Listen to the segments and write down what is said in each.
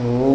โอ้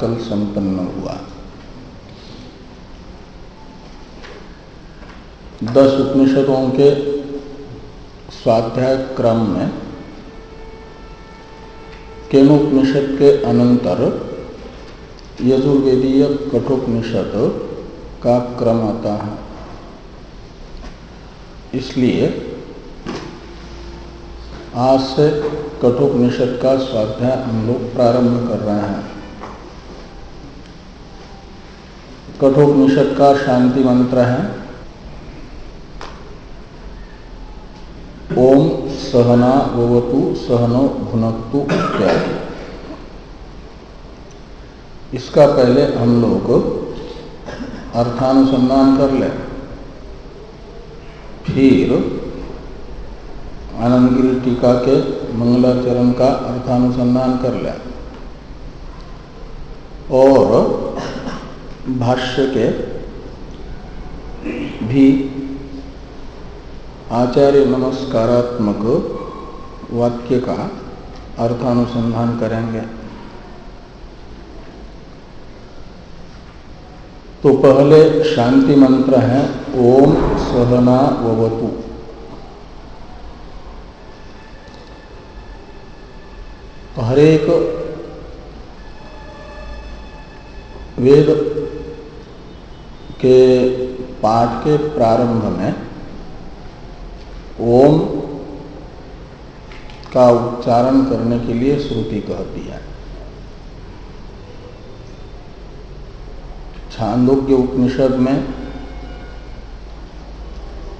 कल संपन्न हुआ। दस उपनिषदों के स्वाध्याय क्रम में केनोपनिषद के अनंतर यजुर्वेदीय कठोपनिषद का क्रम आता है। इसलिए आज से कठोपनिषद का स्वाध्याय हम लोग प्रारंभ कर रहे हैं। कठोपनिषद का शांति मंत्र है। ओम सहना ववतु सहनो भुनक्तु इत्यादि। इसका पहले हम लोग अर्थानुसंधान कर ले। फिर आनंदगिरी टीका के मंगलाचरण का अर्थानुसंधान कर लें। और भाष्य के भी आचार्य नमस्कारात्मक वाक्य का अर्थानुसंधान करेंगे। तो पहले शांति मंत्र है, ओम सहना ववतु। हरेक वेद के पाठ के प्रारंभ में ओम का उच्चारण करने के लिए श्रुति कहती है छांदोग्य उपनिषद में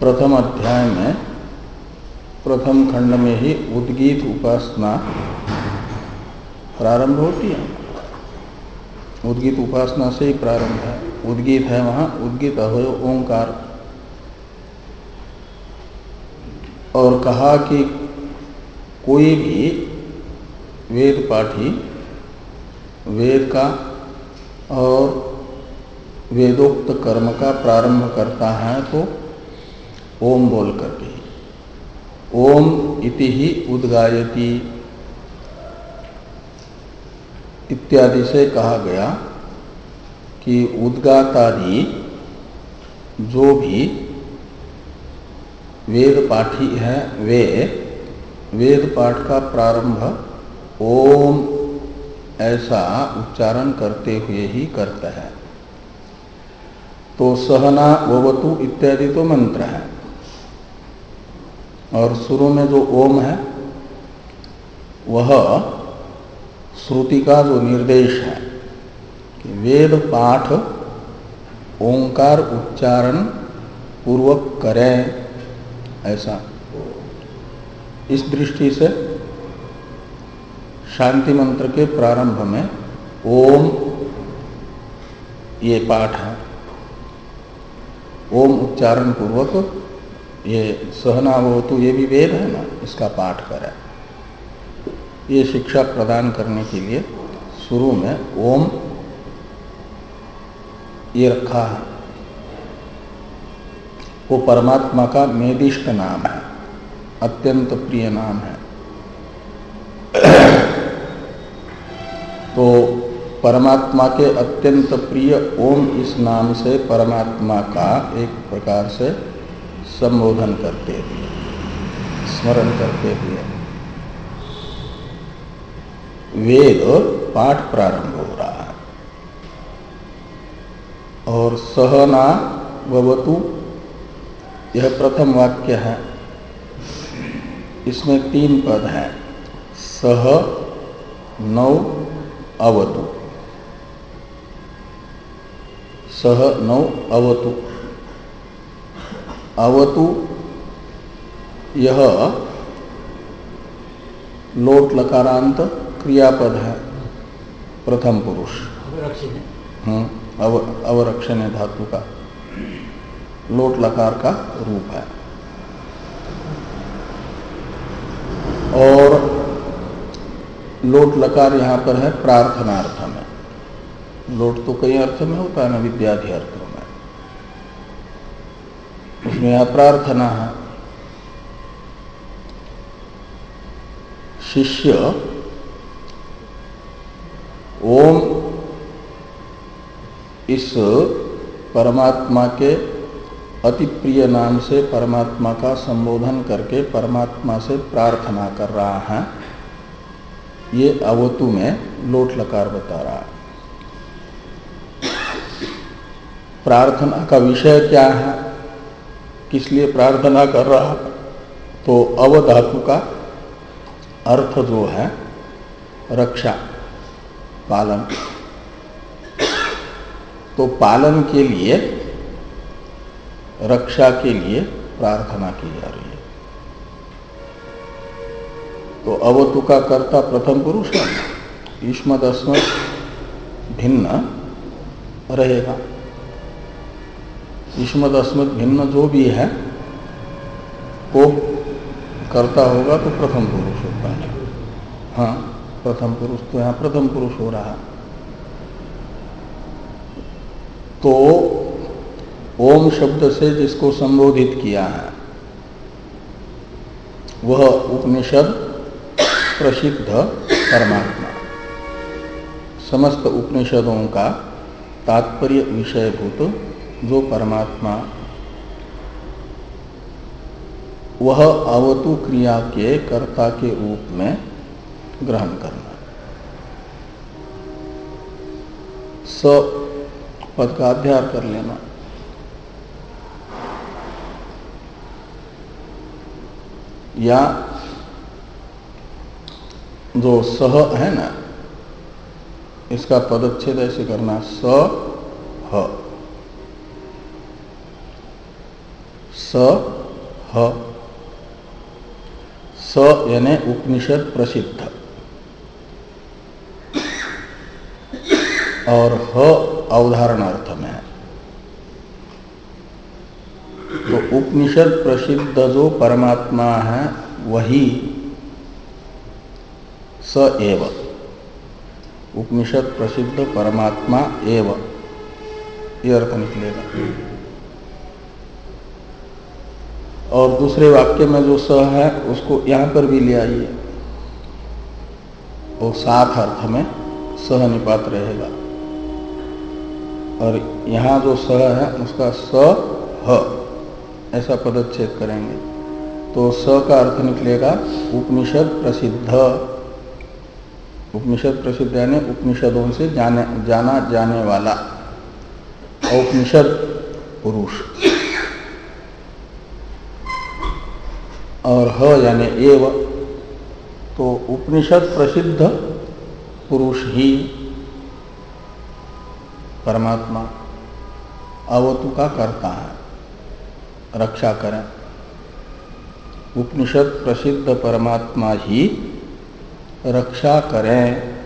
प्रथम अध्याय में, प्रथम खंड में ही उद्गीत उपासना प्रारंभ होती है। उद्गीत उपासना से ही प्रारंभ है। उद्गीत है वहाँ, उद्गीत अवय ओंकार। और कहा कि कोई भी वेद पाठी, वेद का और वेदोक्त कर्म का प्रारंभ करता है तो ओम बोल करके। ओम इति ही उद्गायती। इत्यादि से कहा गया कि उद्गातादि जो भी वेद पाठी है, वे वेद पाठ का प्रारंभ ओम ऐसा उच्चारण करते हुए ही करता है। तो सहना ववतु इत्यादि तो मंत्र है। और शुरू में जो ओम है, वह श्रुति का जो निर्देश है कि वेद, पाठ, ओंकार, उच्चारण पूर्वक करें, ऐसा। इस दृष्टि से शांति मंत्र के प्रारंभ में ओम, ये पाठ है। ओम उच्चारण पूर्वक ये सहना वो तो ये भी वेद है ना, इसका पाठ करें। ये शिक्षा प्रदान करने के लिए शुरू में ओम ये रखा है। वो परमात्मा का निर्दिष्ट नाम है, अत्यंत प्रिय नाम है। तो परमात्मा के अत्यंत प्रिय ओम इस नाम से परमात्मा का एक प्रकार से संबोधन करते हुए, स्मरण करते हुए। वेद पाठ प्रारंभ हो रहा है। और सहना भवतु, यह प्रथम वाक्य है। इसमें तीन पद हैं, सह, नौ, अवतु। सह, नौ, अवतु। अवतु, यह लोट लकारांत क्रियापद है प्रथम पुरुष। हम्म, अव, अवरक्षण धातु का लोट लकार का रूप है। और लोट लकार यहाँ पर है प्रार्थना अर्थ में। लोट तो कई अर्थ में होता है ना विद्याधि अर्थों में। उसमें यह प्रार्थना है। शिष्य ओम इस परमात्मा के अति प्रिय नाम से परमात्मा का संबोधन करके परमात्मा से प्रार्थना कर रहा है। ये अवतु में लोट लकार बता रहा प्रार्थना का विषय क्या है? किस लिए प्रार्थना कर रहा? तो अवधातु का अर्थ जो है, रक्षा। पालन। तो पालन के लिए, रक्षा के लिए प्रार्थना की जा रही है। तो अवतु का कर्ता प्रथम पुरुष है। युष्मद भिन्न रहेगा। युष्मद अस्मद भिन्न जो भी है, वो करता होगा तो प्रथम पुरुष होता है। हाँ। प्रथम पुरुष तो यहाँ प्रथम पुरुष हो रहा। तो ओम शब्द से जिसको संबोधित किया है, वह उपनिषद प्रसिद्ध परमात्मा। समस्त उपनिषदों का तात्पर्य विषयभूत जो परमात्मा वह अवतु क्रिया के कर्ता के रूप में ग्रहण करना। स, पद का अध्याय कर लेना। या जो सह है ना, इसका पदच्छेद ऐसे करना स ह स ह स यानी उपनिषद प्रसिद्ध। और ह अवधारण अर्थ में है। तो उपनिषद प्रसिद्ध जो परमात्मा है, वही स एव। उपनिषद प्रसिद्ध परमात्मा एव। ये अर्थ निकलेगा। और दूसरे वाक्य में जो स है, उसको यहाँ पर भी ले आइए। वो सात अर्थ में सह निपात रहेगा। और यहाँ जो स है, उसका स ह। ऐसा पदच्छेद करेंगे। तो स का अर्थ निकलेगा उपनिषद प्रसिद्ध। उपनिषद प्रसिद्ध यानी उपनिषदों से जाने, जाना जाने वाला। औपनिषद पुरुष। और ह यानी एव। तो उपनिषद प्रसिद्ध पुरुष ही। परमात्मा। अवतु का करता है? रक्षा करें। उपनिषद प्रसिद्ध परमात्मा ही रक्षा करें।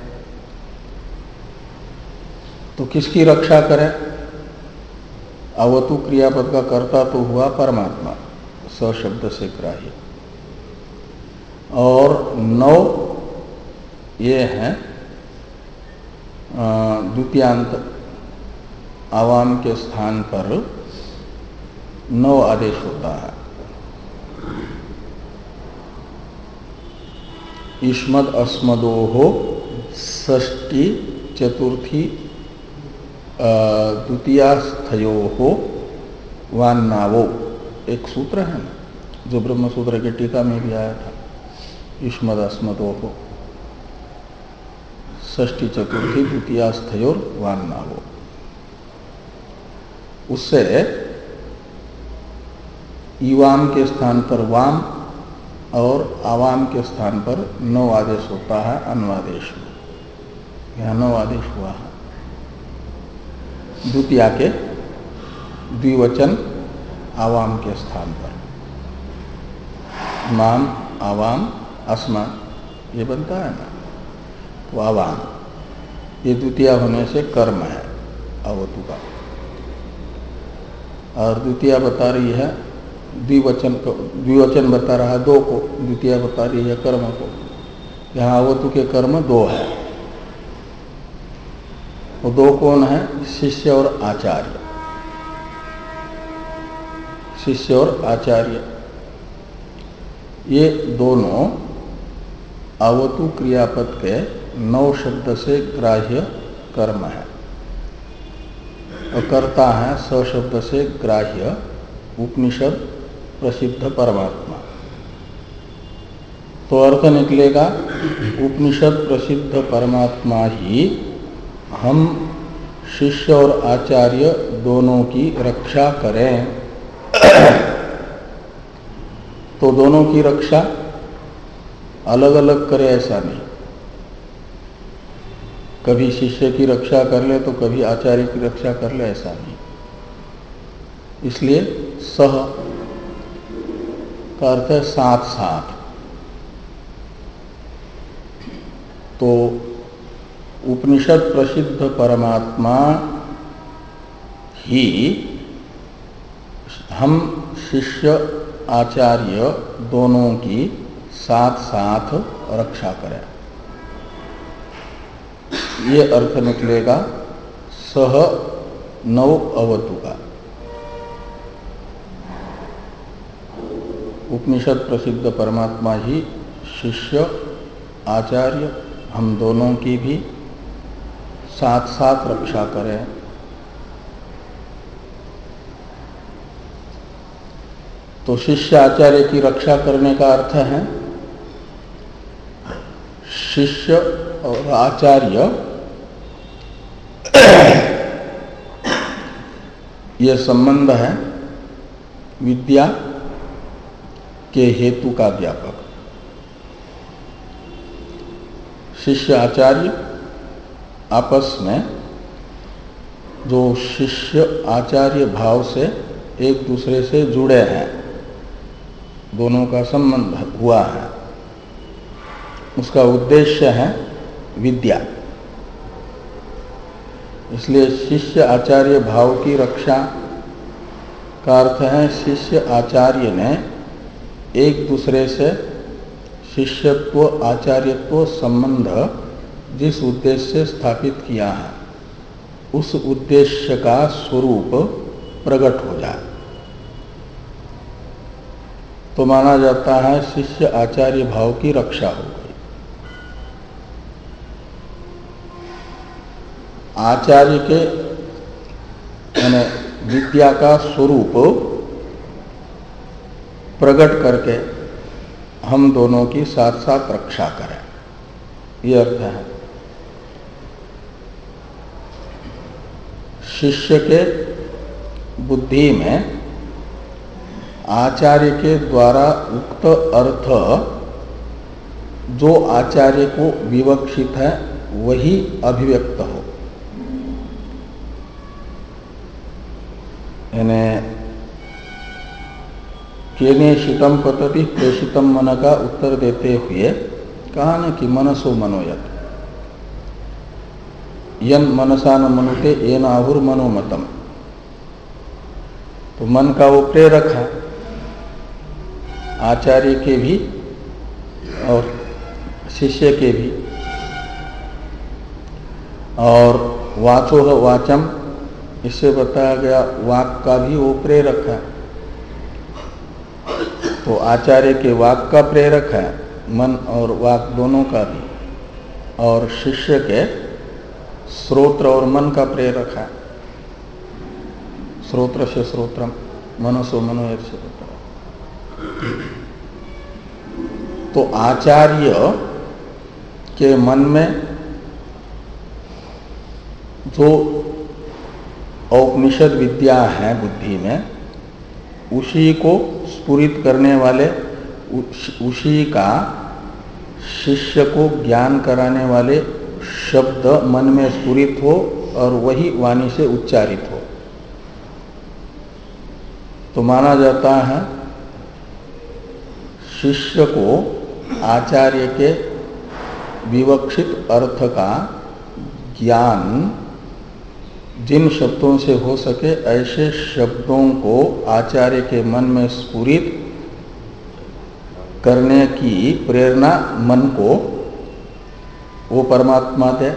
तो किसकी रक्षा करें? अवतु क्रियापद का कर्ता तो हुआ परमात्मा स शब्द से ग्राह्य। और नौ ये हैं द्वितीयांत। आवाम के स्थान पर नौ आदेश होता है। ईस्मद अस्मदो हो ष्टी चतुर्थी द्वितीयास्थयो हो वान्नावो। एक सूत्र है ना, जो ब्रह्म सूत्र के टीका में भी आया था। युष्मद अस्मदो हो ष्टी चतुर्थी, द्वितीयास्थयोर वान्नावो। उससे ईवाम के स्थान पर वाम और आवाम के स्थान पर नौ आदेश होता है, अनुवादेश। यहाँ नौ आदेश हुआ है। द्वितीया के द्विवचन आवाम के स्थान पर। माम आवाम अस्मा ये बनता है ना? तो आवाम, ये द्वितीय होने से कर्म है, अवतु का। और द्वितीय बता रही है, द्विवचन को, द्विवचन बता रहा है दो को, द्वितीय बता रही है कर्म को। यहाँ अवतु के कर्म दो है। वो दो कौन है? शिष्य और आचार्य। शिष्य और आचार्य। ये दोनों अवतु क्रियापद के नौ शब्द से ग्राह्य कर्म है। करता है सशब्द से ग्राह्य, उपनिषद प्रसिद्ध परमात्मा। तो अर्थ निकलेगा, उपनिषद प्रसिद्ध परमात्मा ही हम शिष्य और आचार्य दोनों की रक्षा करें। तो दोनों की रक्षा अलग अलग करे ऐसा नहीं। कभी शिष्य की रक्षा कर ले तो कभी आचार्य की रक्षा कर ले, ऐसा नहीं। इसलिए सह का अर्थ है साथ साथ। तो उपनिषद प्रसिद्ध परमात्मा ही हम शिष्य, आचार्य दोनों की साथ साथ रक्षा करें। ये अर्थ निकलेगा, सह नव अवतु का। उपनिषद प्रसिद्ध परमात्मा ही शिष्य, आचार्य, हम दोनों की भी साथ साथ रक्षा करें। तो शिष्य आचार्य की रक्षा करने का अर्थ है, शिष्य और आचार्य ये संबंध है विद्या के हेतु का व्यापक। शिष्य आचार्य आपस में जो शिष्य आचार्य भाव से एक दूसरे से जुड़े हैं, दोनों का संबंध हुआ है। उसका उद्देश्य है विद्या। इसलिए शिष्य आचार्य भाव की रक्षा का अर्थ है, शिष्य आचार्य ने एक दूसरे से शिष्यत्व, आचार्यत्व संबंध जिस उद्देश्य से स्थापित किया है, उस उद्देश्य का स्वरूप प्रकट हो जाए। तो माना जाता है, शिष्य आचार्य भाव की रक्षा हो गई आचार्य के यानी विद्या का स्वरूप प्रकट करके हम दोनों की साथ साथ रक्षा करें। ये अर्थ है। शिष्य के बुद्धि में आचार्य के द्वारा उक्त अर्थ जो आचार्य को विवक्षित है, वही अभिव्यक्त हो। यानी केने शीतम पतति प्रेषितम मन का उत्तर देते हुए कहा न कि मनसो मनोयत। यन मनसा न मनुते ये नाहुर मनोमतम। तो मन का वो प्रेरक है। आचार्य के भी और शिष्य के भी। और वाचो वाचम। इससे बताया गया, वाक का भी वो प्रेरक है। तो आचार्य के वाक का प्रेरक है, मन और वाक दोनों का भी। और शिष्य के स्रोत्र और मन का प्रेरक है। स्रोत्र से स्रोत्रम, मनसो मनोयर से तो आचार्य के मन में जो औपनिषद विद्या है बुद्धि में, उसी को स्पुरित करने वाले, उसी का शिष्य को ज्ञान कराने वाले शब्द मन में स्पुरित हो और वही वाणी से उच्चारित हो। तो माना जाता है, शिष्य को आचार्य के विवक्षित अर्थ का ज्ञान जिन शब्दों से हो सके ऐसे शब्दों को आचार्य के मन में स्फुरित करने की प्रेरणा मन को, वो परमात्मा दे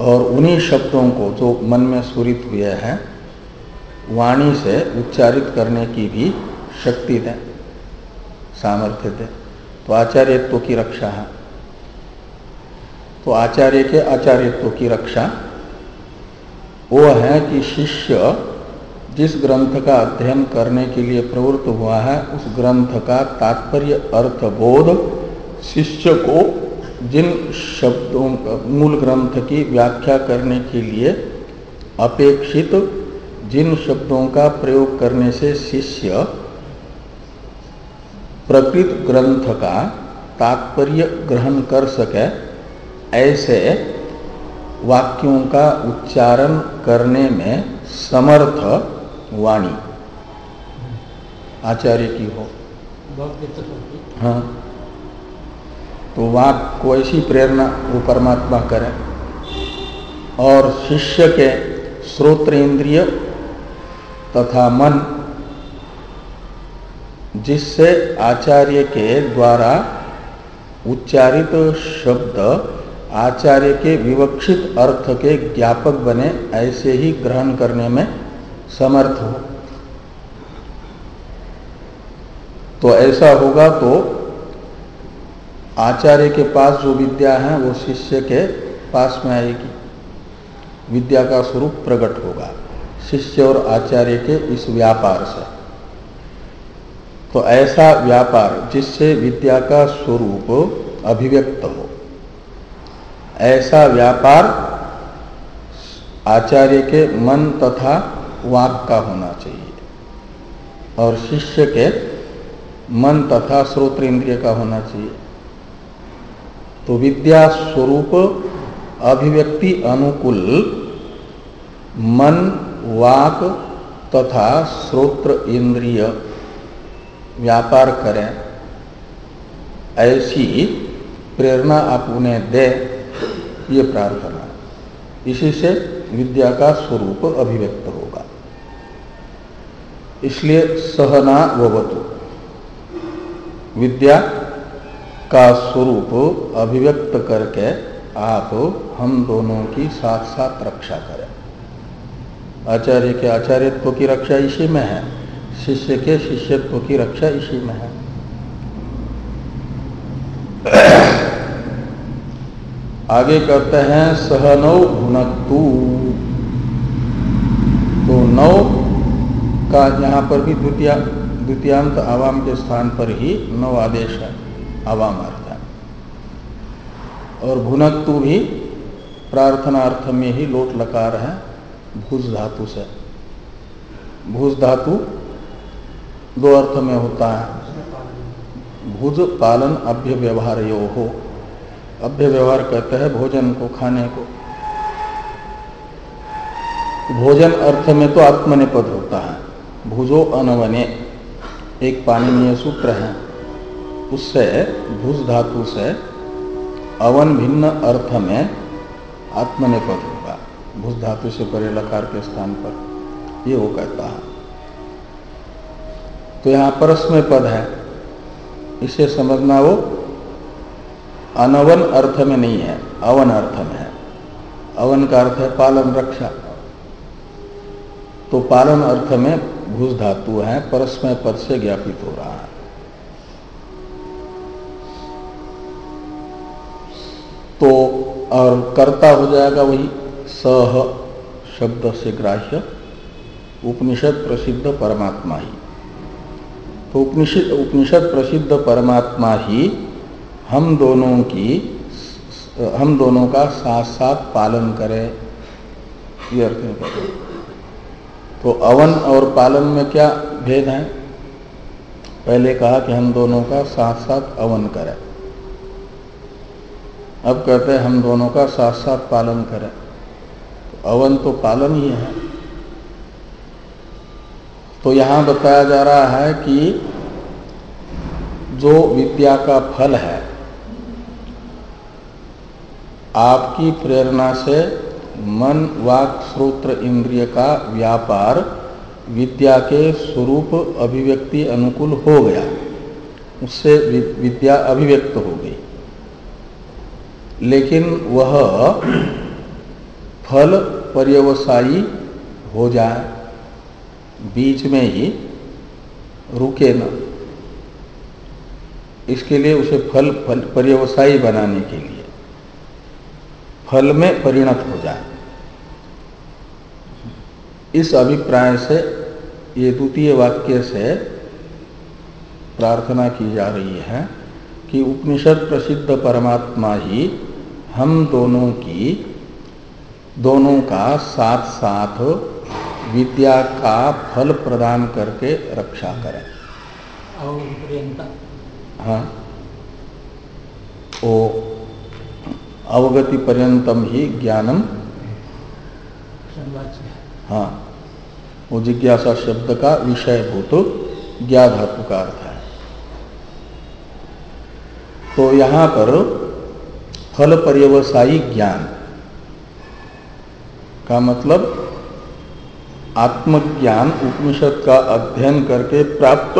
और उन्हीं शब्दों को जो मन में स्फुरित हुए हैं, वाणी से उच्चारित करने की भी शक्ति दे, सामर्थ्य दे। तो आचार्यत्व की रक्षा है। तो आचार्य के आचार्यत्व की रक्षा वो है कि शिष्य जिस ग्रंथ का अध्ययन करने के लिए प्रवृत्त हुआ है, उस ग्रंथ का तात्पर्य अर्थ बोध शिष्य को जिन शब्दों मूल ग्रंथ की व्याख्या करने के लिए अपेक्षित, जिन शब्दों का प्रयोग करने से शिष्य प्रकृत ग्रंथ का तात्पर्य ग्रहण कर सके, ऐसे वाक्यों का उच्चारण करने में समर्थ वाणी। आचार्य की हो। हाँ। तो वाक को ऐसी प्रेरणा वो परमात्मा करे। और शिष्य के श्रोत्र इंद्रिय तथा मन, जिससे आचार्य के द्वारा उच्चारित शब्द आचार्य के विवक्षित अर्थ के ज्ञापक बने, ऐसे ही ग्रहण करने में समर्थ हो। तो ऐसा होगा तो आचार्य के पास जो विद्या है, वो शिष्य के पास में आएगी। विद्या का स्वरूप प्रकट होगा, शिष्य और आचार्य के इस व्यापार से। तो ऐसा व्यापार जिससे विद्या का स्वरूप अभिव्यक्त हो। ऐसा व्यापार आचार्य के मन तथा वाक का होना चाहिए। और शिष्य के मन तथा श्रोत्र इंद्रिय का होना चाहिए। तो विद्या स्वरूप अभिव्यक्ति अनुकूल मन, वाक तथा श्रोत्र इंद्रिय व्यापार करें, ऐसी प्रेरणा आप उन्हें दें। ये प्रार्थना। इसी से विद्या का स्वरूप अभिव्यक्त होगा। इसलिए सहना ववतु। विद्या का स्वरूप अभिव्यक्त करके आप हम दोनों की साथ साथ रक्षा करें। आचार्य के आचार्यत्व की रक्षा इसी में है। शिष्य के शिष्यत्व की रक्षा इसी में है। आगे कहते हैं सहनौ भुनक्तु तो नौ का यहाँ पर भी द्वितीय, द्वितीयांत आवाम के स्थान पर ही नौ आदेश है, आवाम अर्थ है। और भुनक्तु भी प्रार्थना अर्थ में ही लोट लकार है भूज धातु से। भुज धातु दो अर्थ में होता है। भुज पालन अभ्य व्यवहार यो हो अभ्य व्यवहार कहते हैं भोजन को, खाने को। भोजन अर्थ में तो आत्मनिपद होता है। भुजो अनवने, एक पानीय सूत्र है। उससे, भुज धातु से, अवन भिन्न अर्थ में आत्मनिपद होगा। भुज धातु से परे लकार के स्थान पर ये वो कहता है। तो यहाँ परस्मय पद है। इसे समझना वो अनवन अर्थ में नहीं है, अवन अर्थ में है। अवन का अर्थ है पालन रक्षा। तो पालन अर्थ में घुस धातु है परस्मय पद से ज्ञापित हो रहा है। तो और कर्ता हो जाएगा वही सह शब्द से ग्राह्य, उपनिषद प्रसिद्ध परमात्मा ही। तो उपनिषद उपनिषद प्रसिद्ध परमात्मा ही हम दोनों की, हम दोनों का साथ साथ पालन करें। ये अर्थ में करें तो अवन और पालन में क्या भेद है? पहले कहा कि हम दोनों का साथ साथ अवन करें। अब कहते हैं हम दोनों का साथ साथ पालन करें। तो अवन तो पालन ही है। तो यहाँ बताया जा रहा है कि जो विद्या का फल है आपकी प्रेरणा से मन वाक श्रोत्र इंद्रिय का व्यापार विद्या के स्वरूप अभिव्यक्ति अनुकूल हो गया। उससे विद्या अभिव्यक्त हो गई। लेकिन वह फल पर्यवसायी हो जाए बीच में ही रुके न। इसके लिए उसे फल, फल पर्यवसायी बनाने के लिए। फल में परिणत हो जाए। इस अभिप्राय से ये द्वितीय वाक्य से प्रार्थना की जा रही है कि उपनिषद प्रसिद्ध परमात्मा ही हम दोनों की दोनों का साथ साथ विद्या का फल प्रदान करके रक्षा करें। हाँ। ओ अवगति पर्यंतम ही ज्ञानम हाँ वो जिज्ञासा शब्द का विषय हो तो ज्ञा धातु का अर्थ है। तो यहाँ पर फल पर्यवसायी ज्ञान का मतलब आत्मज्ञान उपनिषद का अध्ययन करके प्राप्त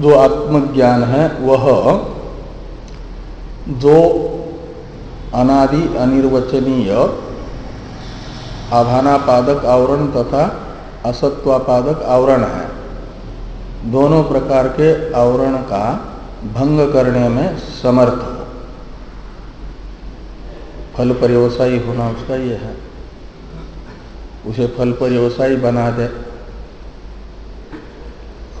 जो आत्मज्ञान है, वह जो अनादि अनिर्वचनीय आभानापादक आवरण तथा असत्वापादक आवरण है। दोनों प्रकार के आवरण का भंग करने में समर्थ हो। फल पर्यवसायी होना उसका ये है। उसे फल पर्यवसायी बना दे।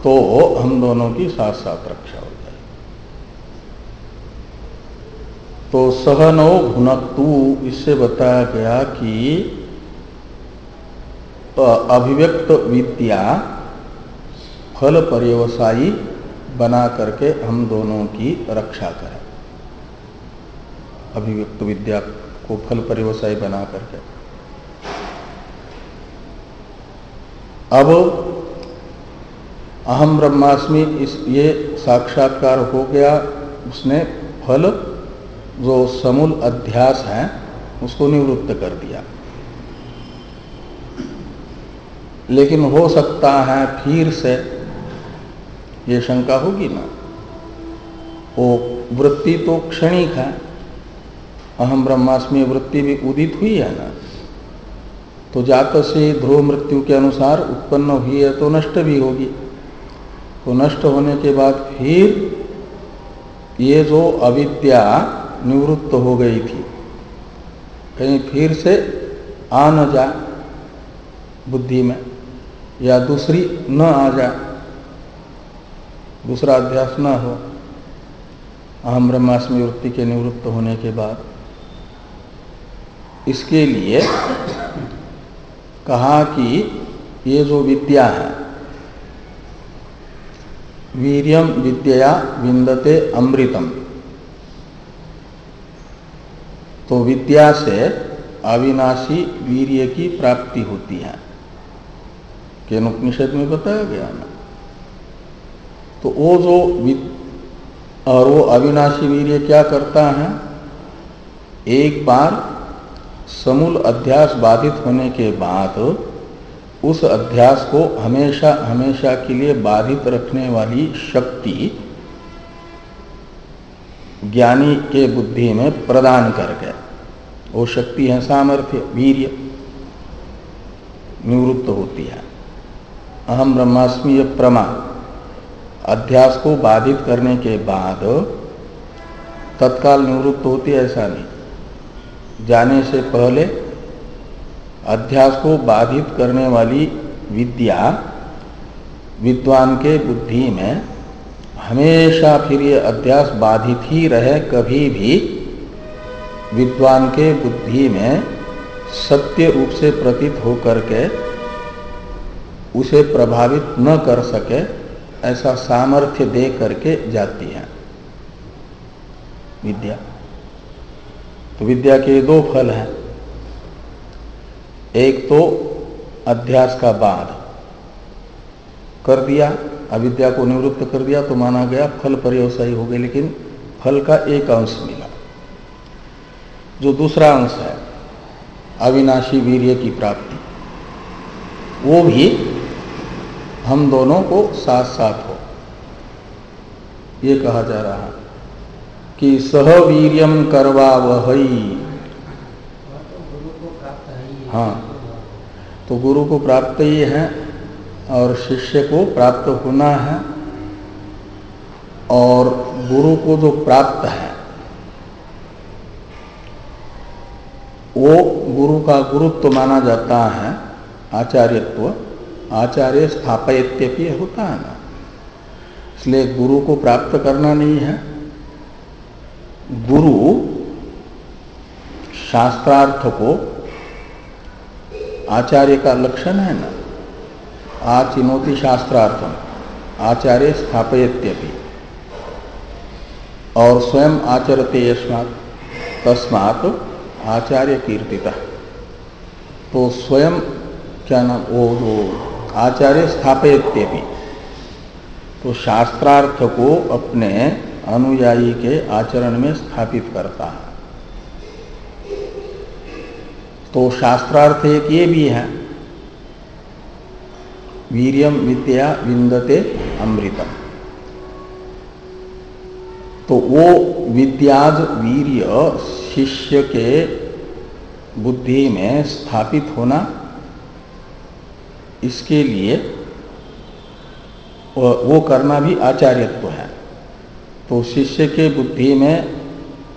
तो हम दोनों की साथ साथ रक्षा हो जाए तो सहनो भुनक्तु, इससे बताया गया कि अभिव्यक्त विद्या फल पर्यवसायी बना करके हम दोनों की रक्षा करें। अभिव्यक्त विद्या को फल पर्यवसायी बना करके। अब, अहम ब्रह्मास्मि, इस, ये साक्षात्कार हो गया, उसने फल जो समूल अध्यास है, उसको निवृत्त कर दिया। लेकिन हो सकता है फिर से ये शंका होगी ना? वो वृत्ति तो क्षणिक है। अहम ब्रह्मास्मि वृत्ति भी उदित हुई है ना? तो जात से ध्रुव मृत्यु के अनुसार उत्पन्न हुई है तो नष्ट भी होगी। तो नष्ट होने के बाद फिर ये जो अविद्या निवृत्त हो गई थी। कहीं फिर से आ न जाए बुद्धि में, या दूसरी न आ जाए दूसरा अध्यास न हो, अहम ब्रह्मास्मि वृत्ति के निवृत्त होने के बाद। इसके लिए कहा कि ये जो विद्या है, वीरियम विद्या विंदते अमृतम। तो विद्या से अविनाशी वीर्य की प्राप्ति होती है। केन उपनिषद में बताया गया ना? तो वो जो और वो अविनाशी वीर्य क्या करता है? एक बार समूल अध्यास बाधित होने के बाद उस अध्यास को हमेशा हमेशा के लिए बाधित रखने वाली शक्ति ज्ञानी के बुद्धि में प्रदान करके। वो शक्ति है सामर्थ्य, वीर्य। निवृत्त होती है। अहम ब्रह्मास्मि प्रमा। अध्यास को बाधित करने के बाद तत्काल निवृत्त होती है, ऐसा नहीं। जाने से पहले अध्यास को बाधित करने वाली विद्या विद्वान के बुद्धि में हमेशा फिर ये अध्यास बाधित ही रहे, कभी भी विद्वान के बुद्धि में सत्य रूप से प्रतीत होकर के उसे प्रभावित न कर सके, ऐसा सामर्थ्य दे करके जाती है। विद्या। तो विद्या के दो फल हैं। एक तो अध्यास का बाद कर दिया। अविद्या को निवृत्त कर दिया तो माना गया फल पर्यवसायी हो गए, लेकिन फल का एक अंश मिला। जो दूसरा अंश है, अविनाशी वीर्य की प्राप्ति, वो भी हम दोनों को साथ साथ हो। ये कहा जा रहा है कि सहवीर्यम करवा वही हाँ तो गुरु को प्राप्त ही है और शिष्य को प्राप्त होना है और गुरु को जो प्राप्त है, वो गुरु का गुरुत्व माना जाता है, आचार्यत्व, आचार्य स्थापयत्यपि होता है ना। इसलिए गुरु को प्राप्त करना नहीं है। गुरु शास्त्रार्थ को आचार्य का लक्षण है ना। आचिनोति शास्त्रार्थम। आचार्य स्थापयत्यपि। और स्वयं आचरते यस्मात्, तस्मात् आचार्य कीर्तिता। तो स्वयं, क्या नाम, वो जो आचार्य स्थापयत्यपि। तो शास्त्रार्थ को अपने अनुयायी के आचरण में स्थापित करता है। तो शास्त्रार्थ एक ये भी है वीरियम विद्या विंदते अमृतम। तो वो विद्याज वीर्य शिष्य के बुद्धि में स्थापित होना इसके लिए वो करना भी आचार्यत्व है। तो शिष्य के बुद्धि में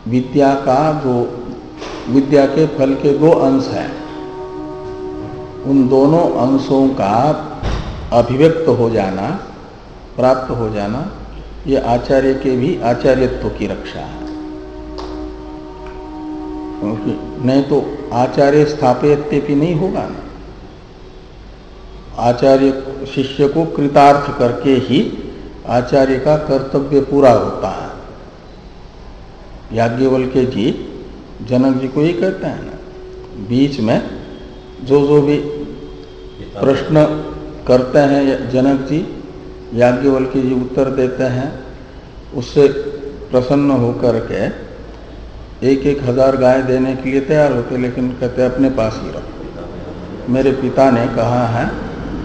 विद्या का जो, विद्या के फल के दो अंश हैं। उन दोनों अंशों का अभिव्यक्त हो जाना, प्राप्त हो जाना, ये आचार्य के भी आचार्यत्व की रक्षा है। नहीं तो आचार्य स्थापयत्य भी नहीं होगा ना। आचार्य शिष्य को कृतार्थ करके ही आचार्य का कर्तव्य पूरा होता है। याज्ञवल्क्य जी, जनक जी को ही कहते हैं ना, बीच में जो जो भी प्रश्न करते हैं जनक जी, याज्ञवल्क्य जी उत्तर देते हैं, उससे प्रसन्न होकर के एक एक हज़ार गाय देने के लिए तैयार होते लेकिन कहते अपने पास ही रखो। मेरे पिता ने कहा है,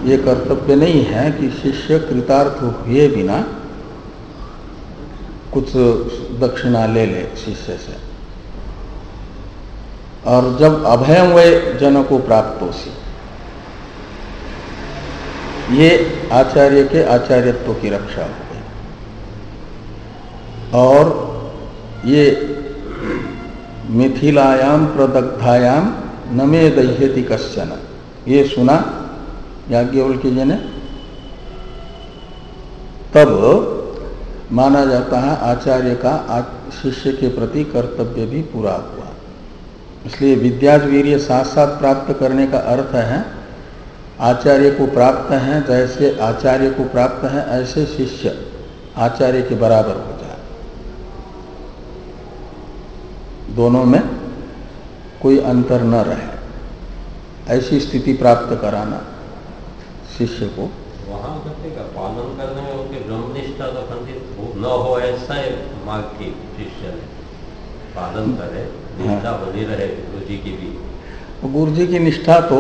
ये कर्तव्य नहीं है कि शिष्य कृतार्थ हुए बिना कुछ दक्षिणा ले ले शिष्य से। और जब अभय वे जन को प्राप्त हो सी ये आचार्य के आचार्यत्व की रक्षा हो गई। और ये मिथिलायाम प्रदग्धायाम नमे दह्यति कश्चन। ये सुना याज्ञवल्क्य जी ने? तब माना जाता है आचार्य का शिष्य के प्रति कर्तव्य भी पूरा हुआ। इसलिए विद्याज वीर्य साथ साथ प्राप्त करने का अर्थ है आचार्य को प्राप्त है जैसे आचार्य को प्राप्त है ऐसे शिष्य आचार्य के बराबर हो जाए। दोनों में कोई अंतर न रहे। ऐसी स्थिति प्राप्त कराना शिष्य को। वहाँ का पालन करने में उनके ब्रह्मनिष्ठा का खंडित न हो ऐसा मार्ग की शिष्य ने पालन करे निष्ठा हाँ। बनी रहे गुरु जी की भी। तो गुरु जी की निष्ठा तो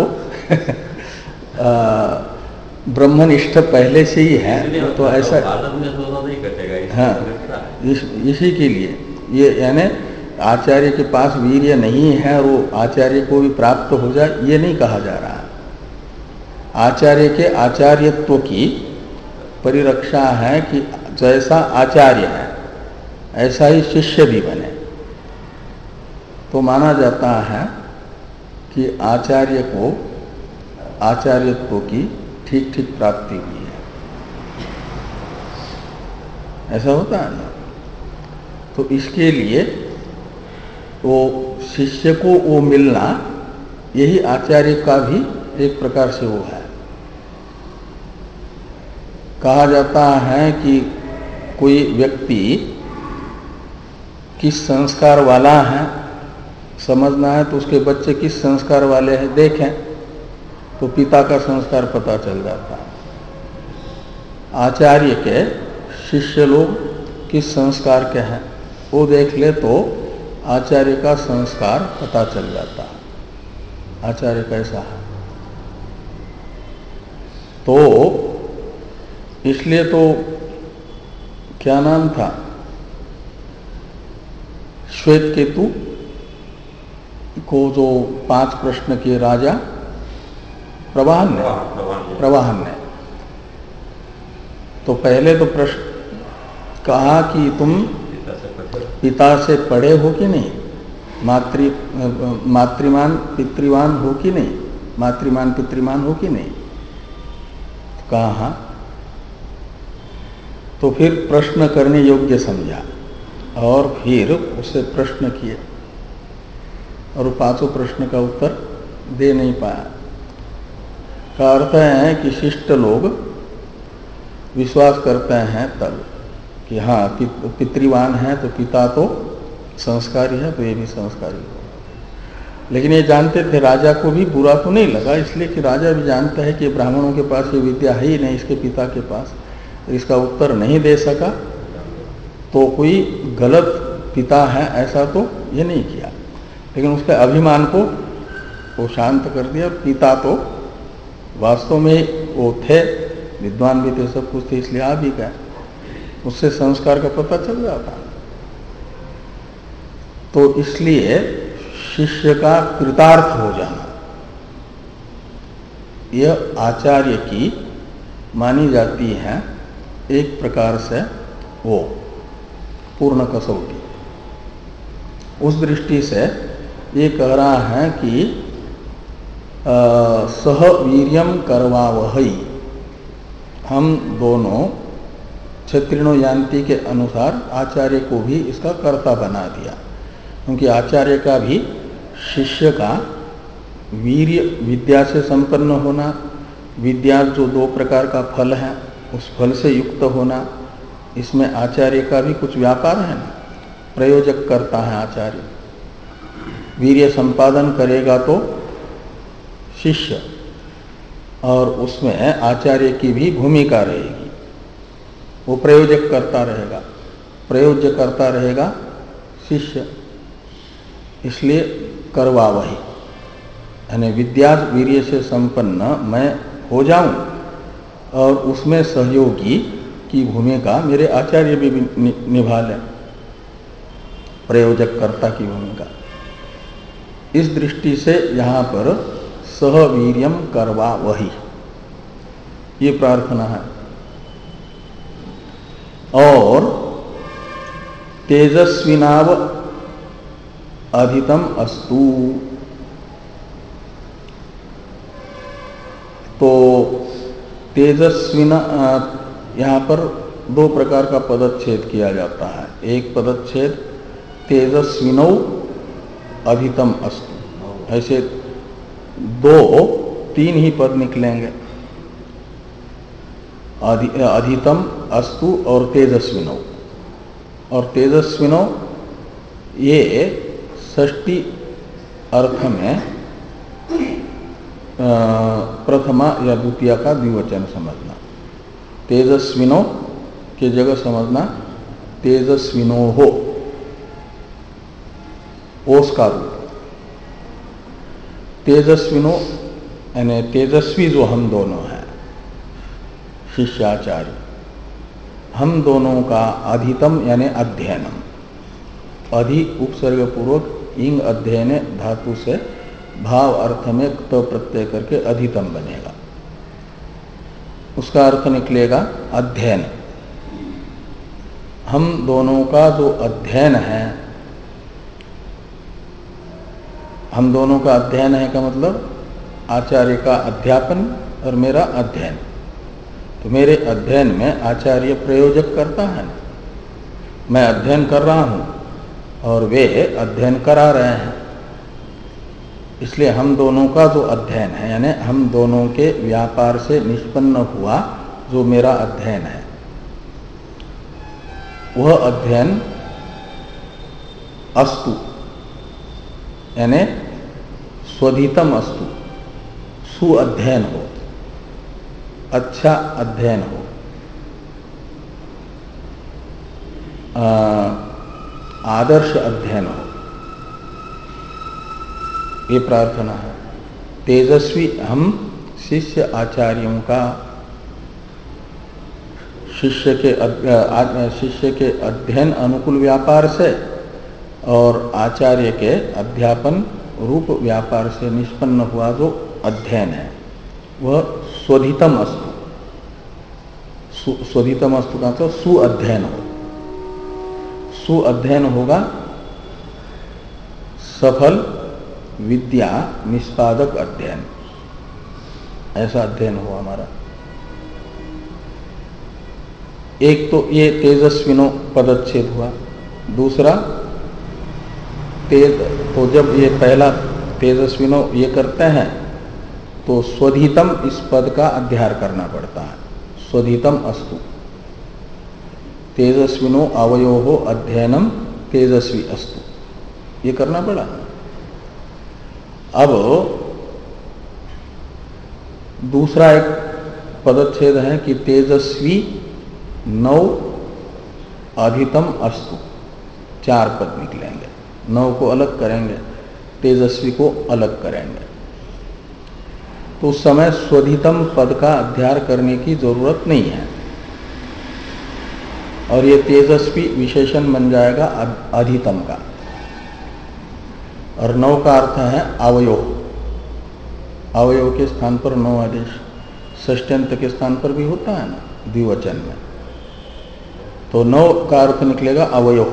ब्रह्मनिष्ठ पहले से ही है तो ऐसा पालन में दोनों नहीं कटेगा हाँ इस, इसी के लिए। ये यानी आचार्य के पास वीर्य नहीं है और वो आचार्य को भी प्राप्त हो जाए ये नहीं कहा जा रहा। है आचार्य के आचार्यत्व की परिरक्षा है कि जैसा आचार्य है ऐसा ही शिष्य भी बने। तो माना जाता है कि आचार्य को आचार्यत्व की ठीक ठीक प्राप्ति हुई है। ऐसा होता है ना? तो इसके लिए वो शिष्य को वो मिलना, यही आचार्य का भी एक प्रकार से वो है। कहा जाता है कि कोई व्यक्ति किस संस्कार वाला है, समझना है तो उसके बच्चे किस संस्कार वाले हैं, देखें। तो पिता का संस्कार पता चल जाता है। आचार्य के शिष्य लोग किस संस्कार के हैं, वो देख ले तो आचार्य का संस्कार पता चल जाता है। आचार्य कैसा है? तो इसलिए तो क्या नाम था? श्वेत केतु को जो पाँच प्रश्न किए राजा प्रवाहन ने प्रवाहन ने तो पहले तो प्रश्न कहा कि तुम पिता से पढ़े हो कि नहीं? मातृ मातृमान पितृवान हो कि नहीं? मातृमान पितृमान हो कि नहीं? तो कहा हाँ। तो फिर प्रश्न करने योग्य समझा और फिर उससे प्रश्न किए और पाँचों प्रश्न का उत्तर दे नहीं पाया। का अर्थ है कि शिष्ट लोग विश्वास करते हैं तब कि हाँ पितृवान है तो पिता तो संस्कारी है तो ये भी संस्कारी हो। लेकिन ये जानते थे, राजा को भी बुरा तो नहीं लगा, इसलिए कि राजा भी जानता है कि ब्राह्मणों के पास ये विद्या है ही नहीं, इसके पिता के पास, इसका उत्तर नहीं दे सका। तो कोई गलत पिता है, ऐसा तो ये नहीं किया। लेकिन उसके अभिमान को वो शांत कर दिया, पिता तो वास्तव में वो थे, विद्वान भी थे, सब कुछ थे, इसलिए आ भी गए। उससे संस्कार का पता चल जाता तो इसलिए शिष्य का कृतार्थ हो जाना, यह आचार्य की मानी जाती है एक प्रकार से वो पूर्ण कसौटी। उस दृष्टि से ये कह रहा है कि सह करवा वही हम दोनों क्षत्रिणो यान्ति के अनुसार आचार्य को भी इसका कर्ता बना दिया। क्योंकि आचार्य का भी शिष्य का वीर्य, विद्या से संपन्न होना, विद्या जो दो प्रकार का फल है, उस फल से युक्त होना, इसमें आचार्य का भी कुछ व्यापार है ना? प्रयोजक करता है आचार्य। वीर्य संपादन करेगा तो शिष्य और उसमें आचार्य की भी भूमिका रहेगी। वो प्रयोजक करता रहेगा। प्रयोज्य करता रहेगा शिष्य। इसलिए करवा वही। यानी विद्या वीर्य से संपन्न मैं हो जाऊँ और उसमें सहयोगी की भूमिका मेरे आचार्य भी निभा लें। प्रयोजक कर्ता की भूमिका। इस दृष्टि से यहाँ पर सहवीर्यम करवा वही। ये प्रार्थना है। और तेजस्विनाव अधितम अस्तु। तो तेजस्विना यहाँ पर दो प्रकार का पदच्छेद किया जाता है। एक पदच्छेद तेजस्विनौ अधितम अस्तु। ऐसे दो तीन ही पद निकलेंगे। अधि, अधितम अस्तु और तेजस्विनो। और तेजस्विनो ये षष्टी अर्थ में प्रथमा या द्वितीय का द्विवचन समझना। तेजस्विनो के जगह समझना तेजस्विनो हो ओस का रूप। तेजस्विनो यानी तेजस्वी जो हम दोनों हैं शिष्याचार्य हम दोनों का अधितम यानी अध्ययनम। अधि उपसर्ग पूर्वक इंग अध्ययन धातु से भाव अर्थ में त प्रत्यय करके अधितम बनेगा। उसका अर्थ निकलेगा अध्ययन। हम दोनों का जो अध्ययन है हम दोनों का अध्ययन है का मतलब आचार्य का अध्यापन और मेरा अध्ययन। तो मेरे अध्ययन में आचार्य प्रयोजक करता है। मैं अध्ययन कर रहा हूँ और वे अध्ययन करा रहे हैं। इसलिए हम दोनों का जो अध्ययन है, यानी हम दोनों के व्यापार से निष्पन्न हुआ जो मेरा अध्ययन है, वह अध्ययन अस्तु। यानी स्वधितम अस्तु। सुअध्ययन हो। अच्छा अध्ययन हो। आदर्श अध्ययन हो। ये प्रार्थना है। तेजस्वी हम शिष्य आचार्यों का शिष्य के शिष्य के अध्ययन अनुकूल व्यापार से और आचार्य के अध्यापन रूप व्यापार से निष्पन्न हुआ जो अध्ययन है, वह स्वधितम अस्तु। स्वधितम अस्तु का तो सुअध्ययन हो। सुअध्ययन होगा सफल विद्या निष्पादक अध्ययन। ऐसा अध्ययन हो हमारा। एक तो ये तेजस्विनो पदच्छेद हुआ, दूसरा तेज तो जब ये पहला तेजस्विनो ये करते हैं तो स्वधितम इस पद का अध्यार करना पड़ता है। स्वधितम अस्तु। तेजस्विनो अवयो हो अध्ययनम तेजस्वी अस्तु। ये करना पड़ा। अब दूसरा एक पदच्छेद है कि तेजस्वी नौ अधितम अस्तु। चार पद निकलेंगे। नौ को अलग करेंगे, तेजस्वी को अलग करेंगे। तो उस समय स्वधितम पद का अध्यार करने की ज़रूरत नहीं है। और ये तेजस्वी विशेषण बन जाएगा अधितम का। और नौ का अर्थ है अवयो अवयव के स्थान पर नौ आदेश ष्टंत के स्थान पर भी होता है ना, द्विवचन में। तो नौ का अर्थ निकलेगा अवयो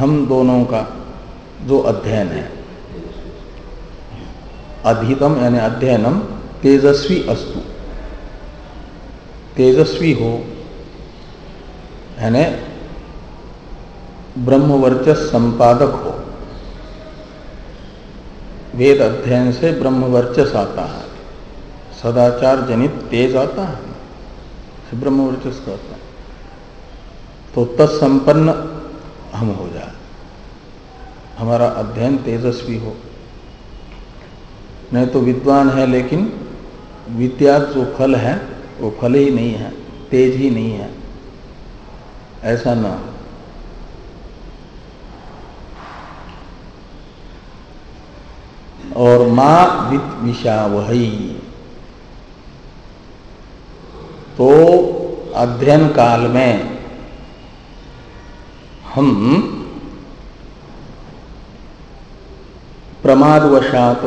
हम दोनों का जो अध्ययन है। अधितम यानी अध्ययनम तेजस्वी अस्तु। तेजस्वी हो, यानी ब्रह्मवर्चस संपादक हो। वेद अध्ययन से ब्रह्मवर्चस आता है। सदाचार जनित तेज आता है। ब्रह्मवर्चस कहता है। तो तत्संपन्न हम हो जाए हमारा अध्ययन तेजस्वी हो। नहीं तो विद्वान है, लेकिन विद्या जो फल है, वो फल ही नहीं है, तेज ही नहीं है। ऐसा ना और माँ वित विषावही तो अध्ययन काल में हम प्रमादवशात।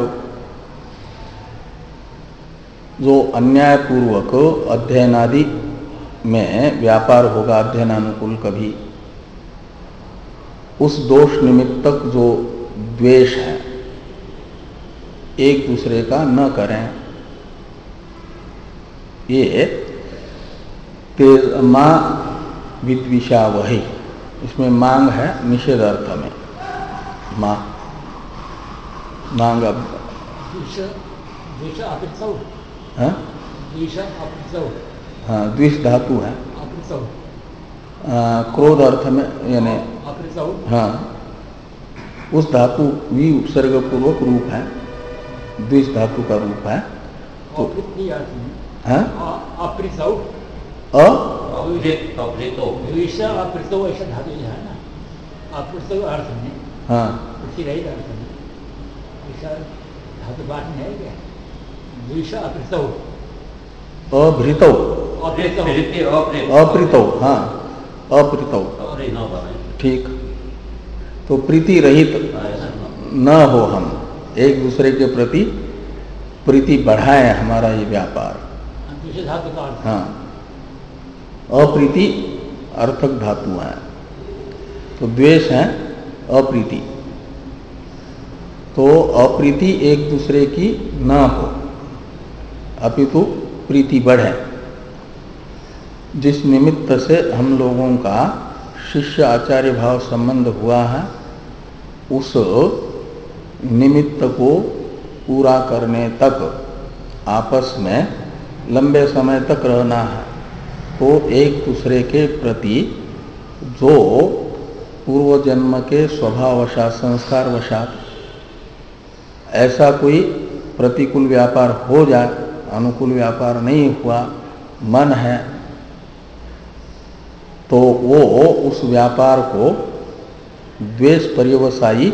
जो अन्यायपूर्वक अध्ययनादि में व्यापार होगा, अध्ययनानुकूल कभी, उस दोष निमित्तक जो द्वेष है, एक दूसरे का न करें। ये माँ विद्विषा वही इसमें मांग है निषेध अर्थ में। माँ। मांग अब हाँ? द्विष धातु है। क्रोध अर्थ में यानी हाँ उस धातु भी उपसर्ग पूर्वक रूप है। द्विष धातु का रूप है। तो हाँ? धातु बात में। है। क्या? द्विष अप्रित। अभृत अप्रित। हाँ अप्रित। ठीक। तो प्रीति रहित न। हो हम। एक दूसरे के प्रति प्रीति बढ़ाए हमारा ये व्यापार। धातु हाँ। अप्रीति अर्थक धातु है। तो द्वेष है अप्रीति। तो अप्रीति एक दूसरे की न हो। अपितु प्रीति बढ़े। जिस निमित्त से हम लोगों का शिष्य आचार्य भाव संबंध हुआ है, उस निमित्त को पूरा करने तक आपस में लंबे समय तक रहना है। तो एक दूसरे के प्रति जो पूर्व जन्म के स्वभावशात संस्कार वशात ऐसा कोई प्रतिकूल व्यापार हो जाए, अनुकूल व्यापार नहीं हुआ, मन है तो वो उस व्यापार को द्वेष पर्यवसायी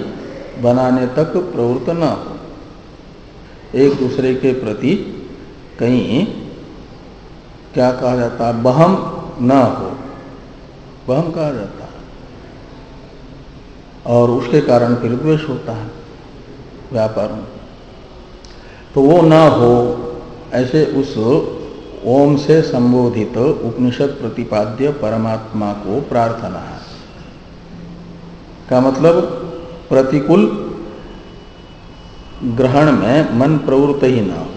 बनाने तक प्रवृत्त न हो। एक दूसरे के प्रति कहीं, क्या कहा जाता है बहम न हो। बहम कहा जाता है। और उसके कारण फिर द्वेष होता है। व्यापारों तो वो ना हो, ऐसे उस ओम से संबोधित उपनिषद प्रतिपाद्य परमात्मा को प्रार्थना है। का मतलब प्रतिकूल ग्रहण में मन प्रवृत्त ही ना हो।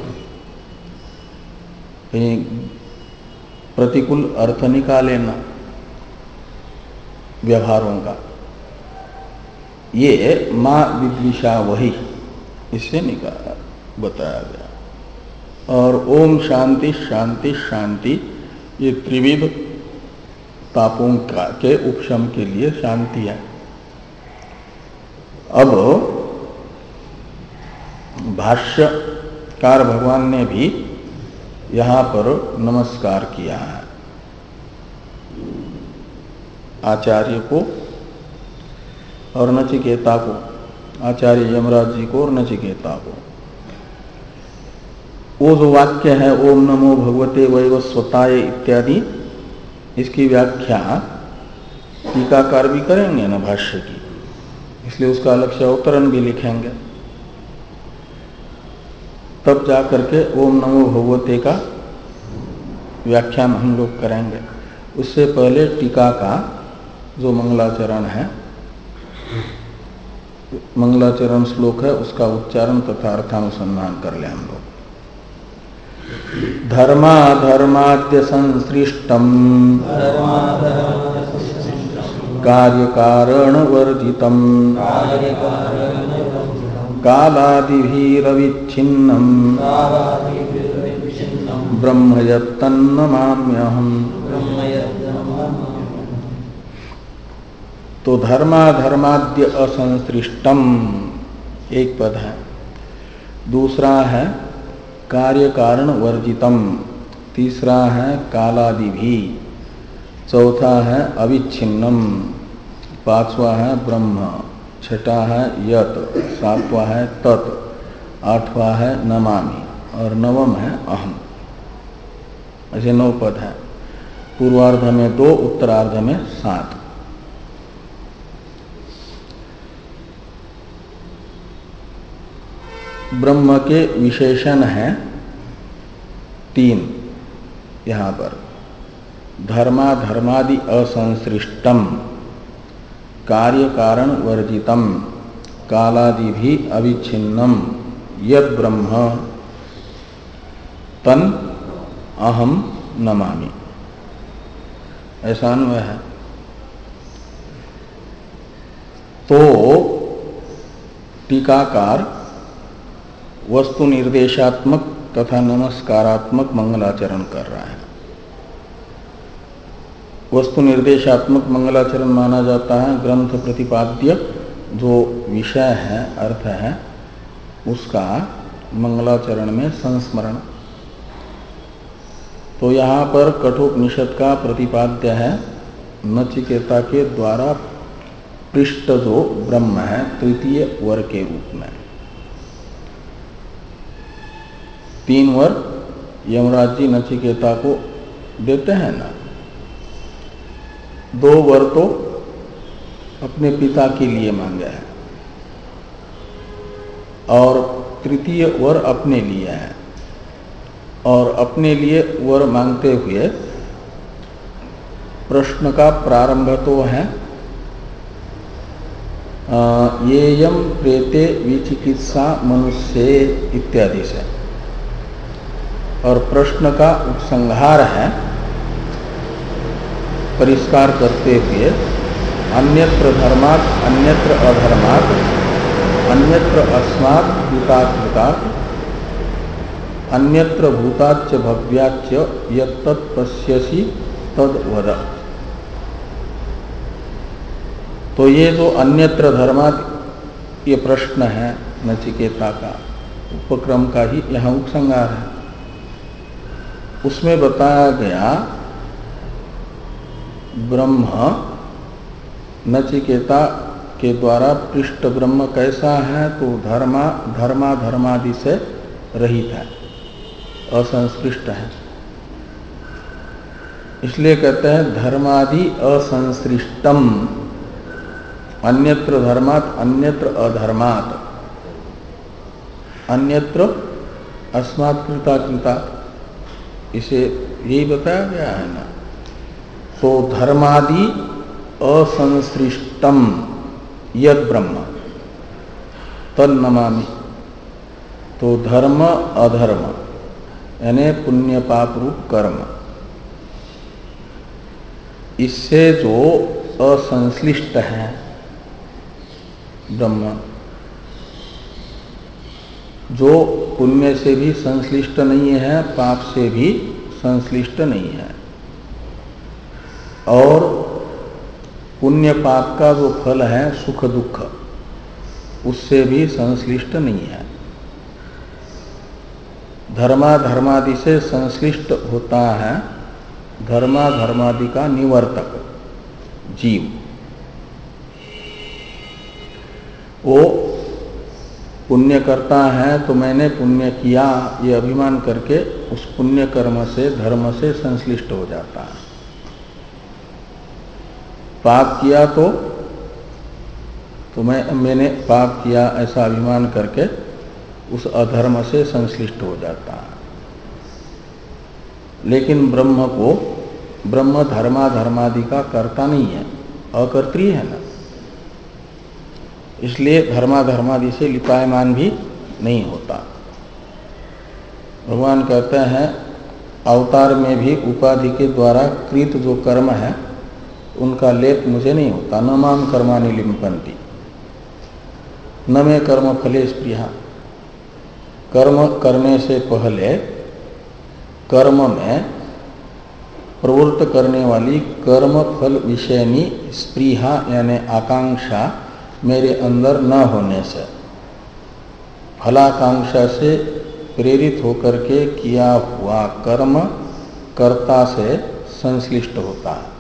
प्रतिकूल अर्थ निकाले ना व्यवहारों का। ये माँ विद्विषा वही। इससे निकाला, बताया गया। और ओम शांति शांति शांति, ये त्रिविध तापों का, के उपशम के लिए शांति है। अब भाष्यकार भगवान ने भी यहाँ पर नमस्कार किया है। आचार्य को और नचिकेता को। आचार्य यमराज जी को और नचिकेता को। वो जो वाक्य है, ओम नमो भगवते वैव स्वताय इत्यादि, इसकी व्याख्या टीकाकार भी करेंगे ना भाष्य की। इसलिए उसका से अवतरण भी लिखेंगे। तब जा करके ओम नमो भगवते का व्याख्यान हम लोग करेंगे। उससे पहले टीका का जो मंगलाचरण है मंगलाचरण श्लोक है, उसका उच्चारण तथा अर्थानुसंधान कर ले हम लोग। धर्मा धर्माद्य संसृष्टम कार्य कारण वर्जितम कालादिभिरविच्छिन्नम। ब्रह्म यन्नमाम्यहम तो धर्मा धर्माद्य असंसृष्टम एक पद है। दूसरा है कार्य कारण वर्जितम। तीसरा है कालादि भी चौथा है अविच्छिन्नम। पांचवा है ब्रह्म। छठा है यत। सातवा है तत्। आठवा है नमामि। और नवम है अहम। ऐसे नौ पद है। पूर्वार्ध में दो, उत्तरार्ध में सात। ब्रह्म के विशेषण हैं तीन, यहाँ पर। धर्मा धर्मादि असंसृष्टम, कार्य कारण वर्जितम, कालादि भी अविच्छिन्नम, यद ब्रह्म। तन अहम नमामि। ऐसा अन्वय है। तो टीकाकार वस्तु निर्देशात्मक तथा नमस्कारात्मक मंगलाचरण कर रहा है। वस्तु निर्देशात्मक मंगलाचरण माना जाता है ग्रंथ प्रतिपाद्य जो विषय है, अर्थ है, उसका मंगलाचरण में संस्मरण। तो यहाँ पर कठोपनिषद का प्रतिपाद्य है, नचिकेता के द्वारा पृष्ठ जो ब्रह्म है, तृतीय वर के रूप में। तीन वर यमराज जी नचिकेता को देते हैं ना। दो वर तो अपने पिता के लिए मांगे है और तृतीय वर अपने लिए है और अपने लिए वर मांगते हुए प्रश्न का प्रारंभ तो है। ये यम प्रेते विचिकित्सा मनुष्य इत्यादि से। और प्रश्न का उपसंहार है, परिष्कार करते हुए, अन्यत्र धर्मात, अन्यत्र अधर्मात, अन्यत्र अस्मात् भूतात्मतात् अन्यत्र भूताच्च भव्याच्च यत्तत् पश्यसि तद वद तो ये जो अन्यत्र धर्मात ये प्रश्न है, नचिकेता का, उपक्रम का ही यहाँ उपसंगार है। उसमें बताया गया, ब्रह्म नचिकेता के द्वारा पृष्ठ ब्रह्म कैसा है तो धर्मा धर्मा, धर्मादि से रहित है, असंस्पृष्ट है। इसलिए कहते हैं धर्मादि असंसृष्टम अन्यत्र धर्मात, अन्यत्र अधर्मात। अन्यत्र अस्मात् कृता कृता इसे यही बताया गया है ना। तो धर्मादि असंसृष्टम, यद ब्रह्म। तन नमामि। तो धर्म अधर्म, यानी पुण्य पाप रूप कर्म। इससे जो असंश्लिष्ट है, ब्रह्म, जो पुण्य से भी संश्लिष्ट नहीं है, पाप से भी संश्लिष्ट नहीं है। और पुण्य पाप का जो फल है, सुख दुख, उससे भी संश्लिष्ट नहीं है। धर्मा धर्मादि से संश्लिष्ट होता है धर्मा धर्मादि का निवर्तक, जीव। वो पुण्य करता है तो मैंने पुण्य किया, ये अभिमान करके उस पुण्य कर्म से, धर्म से संश्लिष्ट हो जाता है। पाप किया तो तो मैं, मैंने पाप किया ऐसा अभिमान करके उस अधर्म से संश्लिष्ट हो जाता है। लेकिन ब्रह्म को, ब्रह्म धर्मा धर्मादि का कर्ता नहीं है, अकर्त्री है ना। इसलिए धर्मा धर्मादि से लिपायमान भी नहीं होता। भगवान कहते हैं, अवतार में भी उपाधि के द्वारा कृत जो कर्म है, उनका लेप मुझे नहीं होता। न माम कर्मानि लिम्पंती न मैं कर्म फले स्प्रिया कर्म करने से पहले कर्म में प्रवृत्त करने वाली कर्म फल विषयनी स्प्रीहा यानी आकांक्षा मेरे अंदर न होने से। फलाकांक्षा से प्रेरित होकर के किया हुआ कर्म कर्ता से संश्लिष्ट होता है।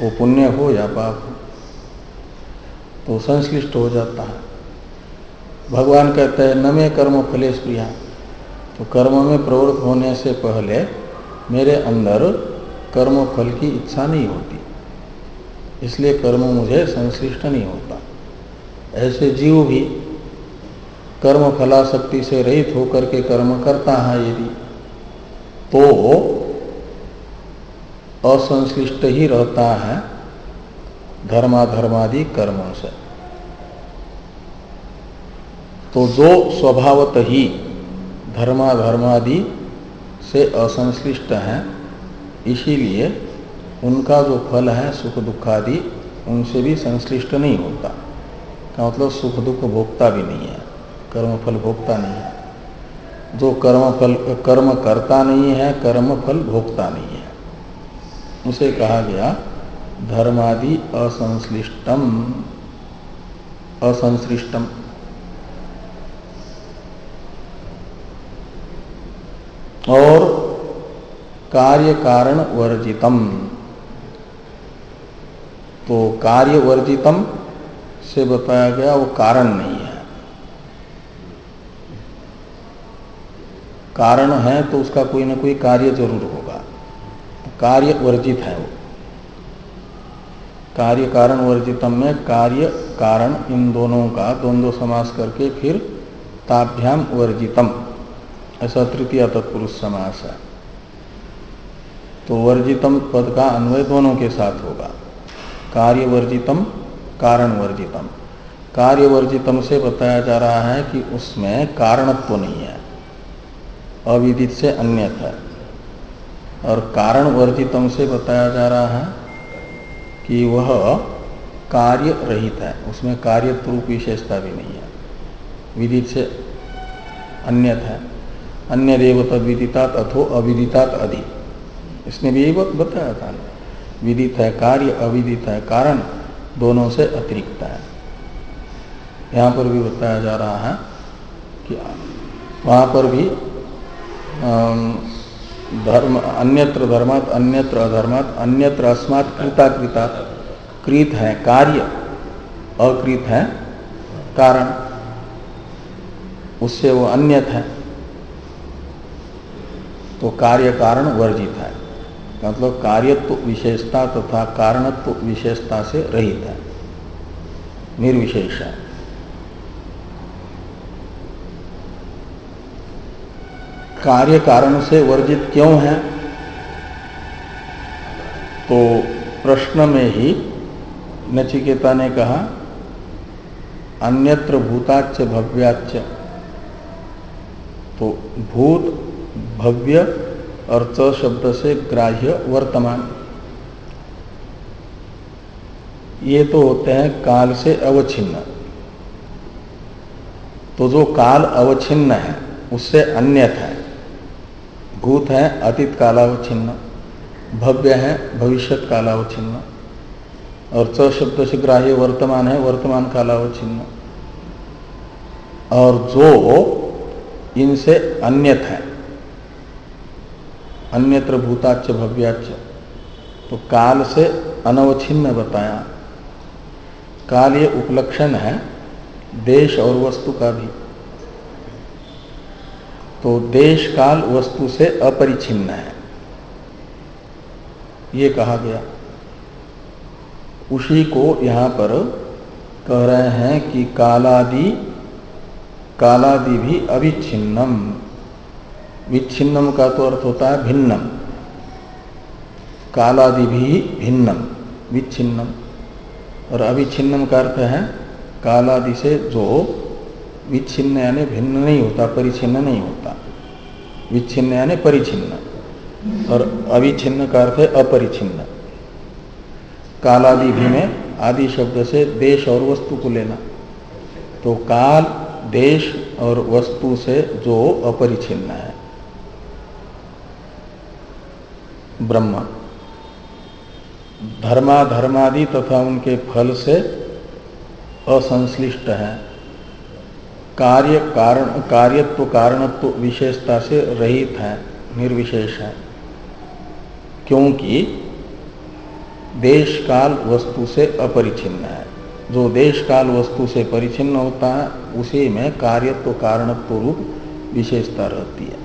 वो पुण्य हो या पाप हो तो संश्लिष्ट हो जाता है। भगवान कहते हैं न में कर्म फलेश प्रिया तो कर्म में प्रवृत्त होने से पहले मेरे अंदर कर्म फल की इच्छा नहीं होती। इसलिए कर्म मुझे संश्लिष्ट नहीं होता। ऐसे जीव भी कर्म फलाशक्ति से रहित होकर के कर्म करता है यदि तो असंश्लिष्ट ही रहता है धर्माधर्मादि कर्मों से। तो जो स्वभावत ही धर्माधर्मादि से असंश्लिष्ट हैं, इसीलिए उनका जो फल है, सुख दुखादि उनसे भी संश्लिष्ट नहीं होता। का मतलब सुख दुख भोगता भी नहीं है कर्म फल भोगता नहीं है। जो कर्म फल कर्म करता नहीं है कर्म फल भोगता नहीं है। उसे कहा गया धर्मादि असंश्लिष्टम। असंश्लिष्टम। और कार्य कारण वर्जितम। तो कार्य वर्जितम से बताया गया वो कारण नहीं है। कारण है तो उसका कोई ना कोई कार्य ज़रूर होगा। कार्य वर्जित है वो। कार्य कारण वर्जितम में कार्य कारण इन दोनों का द्वंद्व समास करके फिर ताभ्याम वर्जितम। ऐसा तृतीय तत्पुरुष समास है। तो वर्जितम पद का अन्वय दोनों के साथ होगा। कार्य वर्जितम कारण वर्जितम कार्य से बताया जा रहा है कि उसमें कारणत्व तो नहीं है, अविदित से अन्यथा है। और कारण वर्जितम से बताया जा रहा है कि वह कार्य रहित है, उसमें कार्य रूप विशेषता भी नहीं है, विदित से अन्यत है। अन्य देव तद अथो अविदितात अधिक इसने भी यही बताया था। विदित है कार्य, अविदित है कारण दोनों से अतिरिक्त है। यहाँ पर भी बताया जा रहा है कि वहाँ पर भी धर्म, अन्यत्र धर्मात, अन्यत्र अधर्मात, अन्यत्र अस्मात् कृता कृता कृत है, कार्य, अकृत है, कारण। उससे वो अन्यत है। तो कार्य कारण वर्जित है। मतलब कार्यत्व विशेषता तथा कारणत्व विशेषता से रहित है। निर्विशेष है कार्य कारण से वर्जित क्यों है? तो प्रश्न में ही नचिकेता ने कहा, अन्यत्र भूताच भव्याच तो भूत भव्य और च शब्द से ग्राह्य वर्तमान। ये तो होते हैं काल से अवच्छिन्न। तो जो काल अवच्छिन्न है, उससे अन्यथ है। भूत है, अतीत कालावच्छिन्न। भव्य है भविष्य कालावच्छिन्न। और च शब्द से ग्राह्य वर्तमान है, वर्तमान कालावच्छिन्न। और जो इनसे अन्यत है। अन्यत्र भूताच भव्याच तो काल से अनवच्छिन्न बताया। काल ये उपलक्षण है, देश और वस्तु का भी। तो देश काल वस्तु से अपरिछिन्न है। ये कहा गया। उसी को यहाँ पर कह रहे हैं कि कालादि कालादि भी अविच्छिन्नम। विच्छिन्नम का तो अर्थ होता है भिन्नम। कालादि भी भिन्नम, विच्छिन्नम। और अविच्छिन्नम का अर्थ है कालादि से जो विच्छिन्न यानी भिन्न नहीं होता परिचिन्न नहीं होता। विच्छिन्न यानी परिचिन्न और अविच्छिन्न का अर्थ है अपरिचिन्न कालादि भी में आदि शब्द से देश और वस्तु को लेना। तो काल, देश और वस्तु से जो अपरिचिन्न है। ब्रह्म। धर्माधर्मादि तथा उनके फल से असंश्लिष्ट है। कार्य कारण, कार्यत्व, कारणत्व विशेषता से रहित है, निर्विशेष है। क्योंकि देश काल वस्तु से अपरिचिन्न है। जो देश काल वस्तु से परिचिन्न होता है, उसी में कार्यत्व, कारणत्व रूप विशेषता रहती है।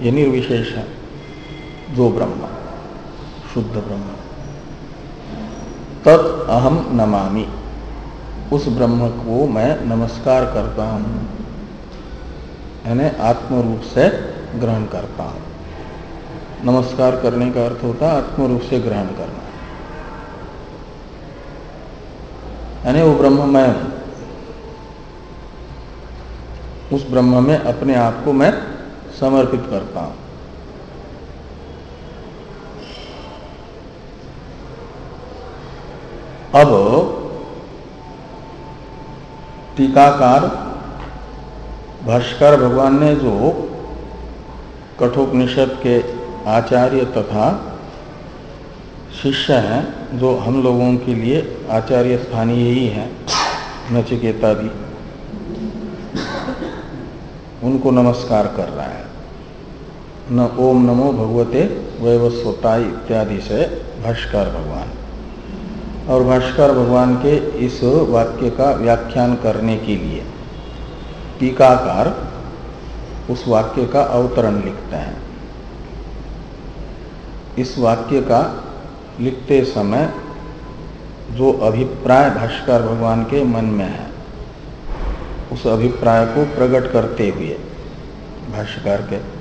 ये निर्विशेष है जो ब्रह्म, शुद्ध ब्रह्म। तत् अहम नमामि। उस ब्रह्म को मैं नमस्कार करता हूँ। यानी आत्म रूप से ग्रहण करता हूँ। नमस्कार करने का अर्थ होता है आत्म रूप से ग्रहण करना। यानी वो ब्रह्म मैं हूँ। उस ब्रह्म में अपने आप को मैं समर्पित करता हूँ। अब टीकाकार भाष्कर भगवान ने जो कठोपनिषद के आचार्य तथा शिष्य हैं, जो हम लोगों के लिए आचार्य स्थानीय ही हैं, नचिकेता भी उनको नमस्कार कर रहा है। न ओम नमो भगवते वैवस्वताई इत्यादि से भाष्कर भगवान। और भाष्कर भगवान के इस वाक्य का व्याख्यान करने के लिए टीकाकार उस वाक्य का अवतरण लिखते हैं। इस वाक्य का लिखते समय जो अभिप्राय भाष्कर भगवान के मन में है, उस अभिप्राय को प्रकट करते हुए भाष्यकार के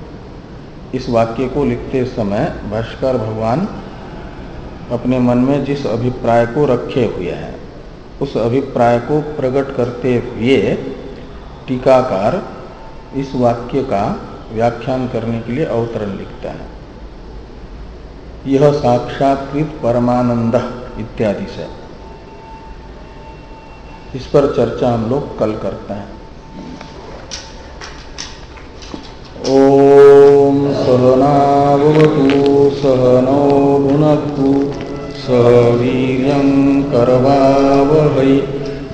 इस वाक्य को लिखते समय भाष्कर भगवान अपने मन में जिस अभिप्राय को रखे हुए हैं, उस अभिप्राय को प्रकट करते हुए टीकाकार इस वाक्य का व्याख्यान करने के लिए अवतरण लिखता है। यह साक्षात्कृत परमानंद इत्यादि से। इस पर चर्चा हम लोग कल करते हैं। सहनावतु सहनो भुनक्तु सह वीर कर्वावहै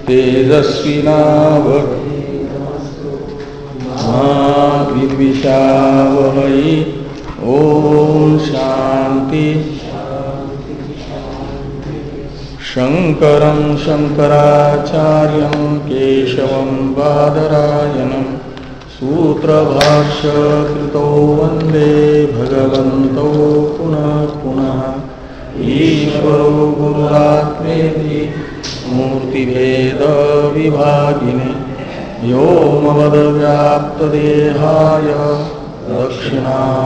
तेजस्विनाविद्विषावहै ओम शांति शङ्करं शङ्कराचार्यं केशवं बादरायणं सूत्रभाष्यकृतो वंदे भगवन्तौ पुनः पुनः। ईश्वरो गुरुरात्मेति मूर्तिभेदविभागिने व्योमवदव्याप्तदेहाय दक्षिणामूर्तये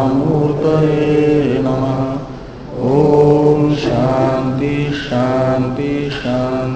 नम। ओ शान्ति शांति शांति